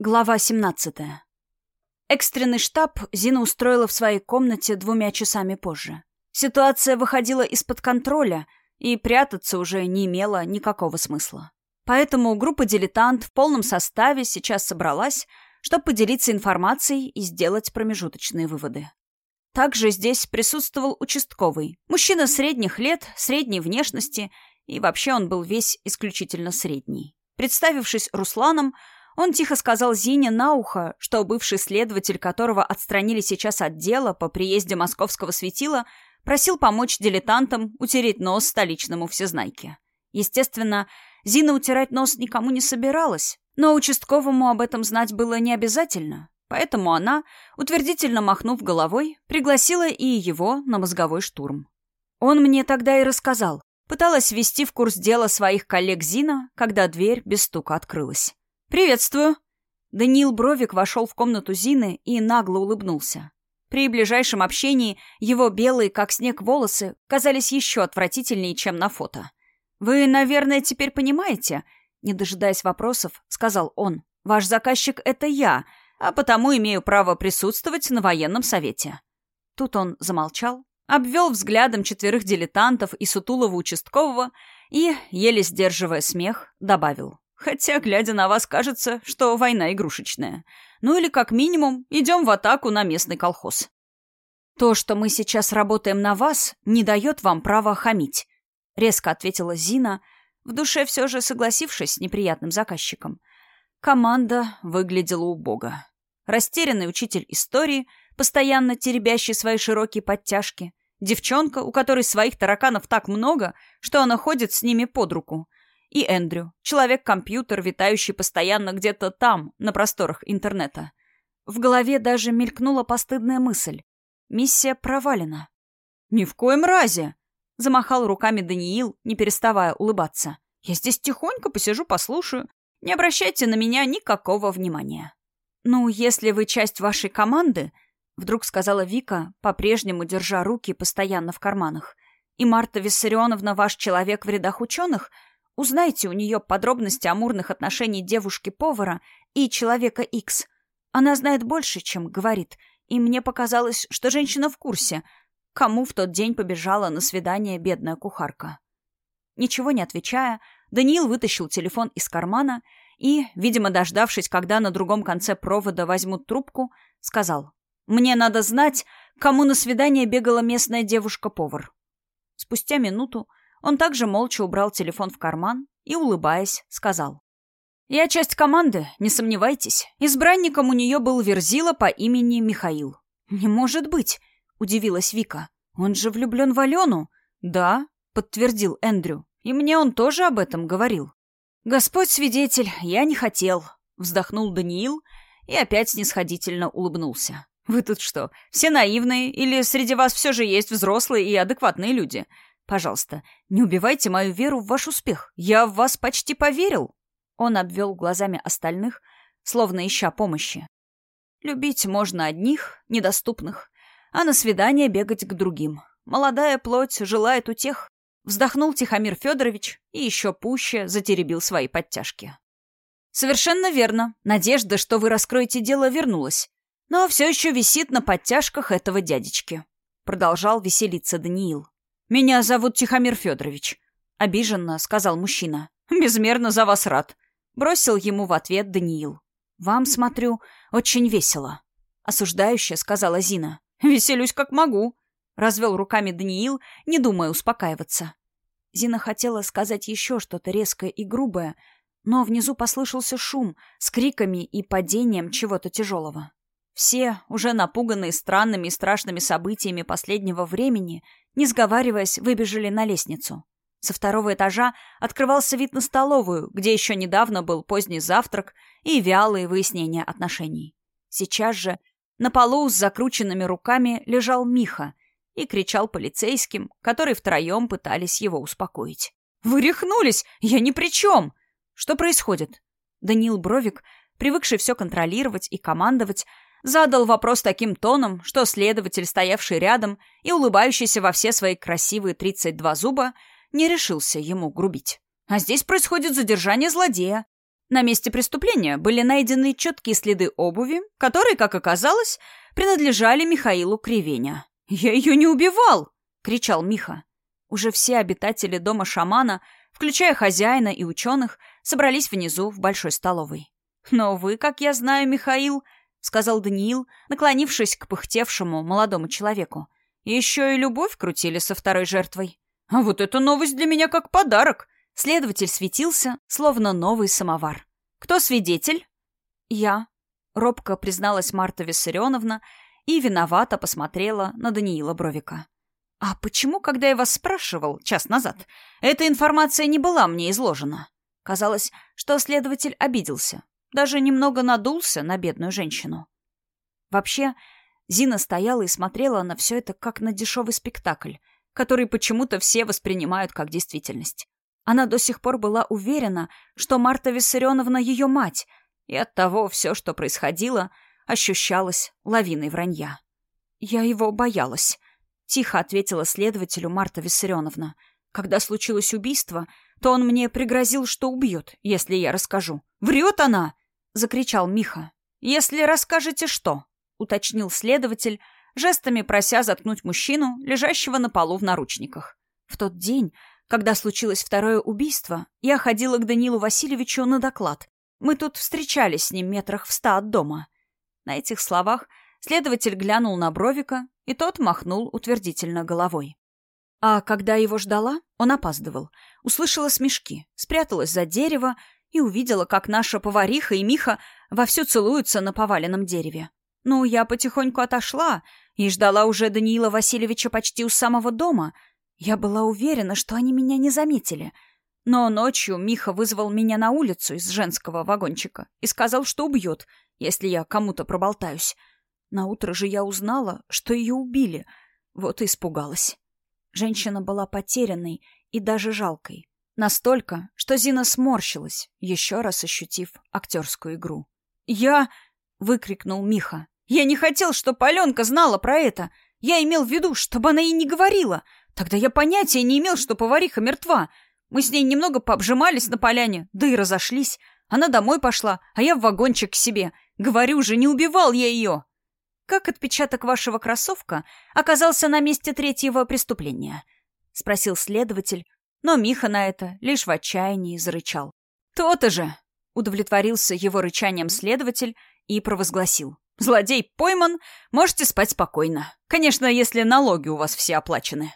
Глава 17. Экстренный штаб Зина устроила в своей комнате двумя часами позже. Ситуация выходила из-под контроля, и прятаться уже не имело никакого смысла. Поэтому группа «Дилетант» в полном составе сейчас собралась, чтобы поделиться информацией и сделать промежуточные выводы. Также здесь присутствовал участковый. Мужчина средних лет, средней внешности, и вообще он был весь исключительно средний. Представившись Русланом, он тихо сказал Зине на ухо, что бывший следователь, которого отстранили сейчас от дела по приезде московского светила, просил помочь дилетантам утереть нос столичному всезнайке. Естественно, Зина утирать нос никому не собиралась, но участковому об этом знать было не обязательно. Поэтому она, утвердительно махнув головой, пригласила и его на мозговой штурм. Он мне тогда и рассказал. Пыталась ввести в курс дела своих коллег Зина, когда дверь без стука открылась. «Приветствую». Даниил Бровик вошел в комнату Зины и нагло улыбнулся. При ближайшем общении его белые, как снег, волосы казались еще отвратительнее, чем на фото. «Вы, наверное, теперь понимаете?» Не дожидаясь вопросов, сказал он. «Ваш заказчик — это я, а потому имею право присутствовать на военном совете». Тут он замолчал, обвел взглядом четверых дилетантов и сутулого участкового и, еле сдерживая смех, добавил. Хотя, глядя на вас, кажется, что война игрушечная. Ну или, как минимум, идем в атаку на местный колхоз. То, что мы сейчас работаем на вас, не дает вам права хамить, резко ответила Зина, в душе все же согласившись с неприятным заказчиком. Команда выглядела убого. Растерянный учитель истории, постоянно теребящий свои широкие подтяжки, девчонка, у которой своих тараканов так много, что она ходит с ними под руку — и Эндрю, человек-компьютер, витающий постоянно где-то там, на просторах интернета. В голове даже мелькнула постыдная мысль. Миссия провалена. «Ни в коем разе!» — замахал руками Даниил, не переставая улыбаться. «Я здесь тихонько посижу, послушаю. Не обращайте на меня никакого внимания». «Ну, если вы часть вашей команды», — вдруг сказала Вика, по-прежнему держа руки постоянно в карманах, «и Марта Виссарионовна ваш человек в рядах ученых», — Узнайте у нее подробности амурных отношений девушки-повара и человека X. Она знает больше, чем говорит, и мне показалось, что женщина в курсе, кому в тот день побежала на свидание бедная кухарка. Ничего не отвечая, Даниил вытащил телефон из кармана и, видимо, дождавшись, когда на другом конце провода возьмут трубку, сказал «Мне надо знать, кому на свидание бегала местная девушка-повар». Спустя минуту он также молча убрал телефон в карман и, улыбаясь, сказал. «Я часть команды, не сомневайтесь. Избранником у нее был Верзила по имени Михаил». «Не может быть!» — удивилась Вика. «Он же влюблен в Алену?» «Да», — подтвердил Эндрю. «И мне он тоже об этом говорил». «Господь свидетель, я не хотел», — вздохнул Даниил и опять снисходительно улыбнулся. «Вы тут что, все наивные или среди вас все же есть взрослые и адекватные люди? Пожалуйста, не убивайте мою веру в ваш успех. Я в вас почти поверил. Он обвел глазами остальных, словно ища помощи. Любить можно одних, недоступных, а на свидание бегать к другим. Молодая плоть желает утех. Вздохнул Тихомир Федорович и еще пуще затеребил свои подтяжки. «Совершенно верно. Надежда, что вы раскроете дело, вернулась. Но все еще висит на подтяжках этого дядечки», — продолжал веселиться Даниил. «Меня зовут Тихомир Федорович», — обиженно сказал мужчина. «Безмерно за вас рад», — бросил ему в ответ Даниил. «Вам, смотрю, очень весело», — осуждающе сказала Зина. «Веселюсь как могу», — развел руками Даниил, не думая успокаиваться. Зина хотела сказать еще что-то резкое и грубое, но внизу послышался шум с криками и падением чего-то тяжелого. Все, уже напуганные странными и страшными событиями последнего времени, не сговариваясь, выбежали на лестницу. Со второго этажа открывался вид на столовую, где еще недавно был поздний завтрак и вялые выяснения отношений. Сейчас же на полу с закрученными руками лежал Миха и кричал полицейским, которые втроем пытались его успокоить. «Вы рехнулись! Я ни при чем!» «Что происходит?» Даниил Бровик, привыкший все контролировать и командовать, Задал вопрос таким тоном, что следователь, стоявший рядом и улыбающийся во все свои красивые 32 зуба, не решился ему грубить. А здесь происходит задержание злодея. На месте преступления были найдены четкие следы обуви, которые, как оказалось, принадлежали Михаилу Кривеня. «Я ее не убивал!» — кричал Миха. Уже все обитатели дома шамана, включая хозяина и ученых, собрались внизу в большой столовой. «Но вы, как я знаю, Михаил, — сказал Даниил, наклонившись к пыхтевшему молодому человеку, — еще и любовь крутили со второй жертвой. А вот эта новость для меня как подарок. Следователь светился, словно новый самовар. «Кто свидетель?» «Я», — робко призналась Марта Виссарионовна и виновато посмотрела на Даниила Бровика. «А почему, когда я вас спрашивал час назад, эта информация не была мне изложена?» Казалось, что следователь обиделся, даже немного надулся на бедную женщину. Вообще, Зина стояла и смотрела на все это как на дешевый спектакль, который почему-то все воспринимают как действительность. Она до сих пор была уверена, что Марта Виссарионовна ее мать, и оттого все, что происходило, ощущалось лавиной вранья. «Я его боялась», — тихо ответила следователю Марта Виссарионовна. «Когда случилось убийство, то он мне пригрозил, что убьет, если я расскажу». «Врет она!» — закричал Миха. «Если расскажете что?» — уточнил следователь, жестами прося заткнуть мужчину, лежащего на полу в наручниках. В тот день когда случилось второе убийство, я ходила к Данилу Васильевичу на доклад. Мы тут встречались с ним метрах в ста от дома. На этих словах следователь глянул на Бровика, и тот махнул утвердительно головой. А когда его ждала, он опаздывал. Услышала смешки, спряталась за дерево и увидела, как наша повариха и Миха вовсю целуются на поваленном дереве. Ну, я потихоньку отошла и ждала уже Даниила Васильевича почти у самого дома — я была уверена, что они меня не заметили. Но ночью Миха вызвал меня на улицу из женского вагончика и сказал, что убьет, если я кому-то проболтаюсь. На утро же я узнала, что ее убили. Вот и испугалась. Женщина была потерянной и даже жалкой. Настолько, что Зина сморщилась, еще раз ощутив актерскую игру. «Я...» — выкрикнул Миха. «Я не хотел, чтобы Аленка знала про это. Я имел в виду, чтобы она ей не говорила. Тогда я понятия не имел, что повариха мертва. Мы с ней немного пообжимались на поляне, да и разошлись. Она домой пошла, а я в вагончик к себе. Говорю же, не убивал я ее. Как отпечаток вашего кроссовка оказался на месте третьего преступления? Спросил следователь, но Миха на это лишь в отчаянии зарычал. То-то же! Удовлетворился его рычанием следователь и провозгласил. Злодей пойман, можете спать спокойно. Конечно, если налоги у вас все оплачены.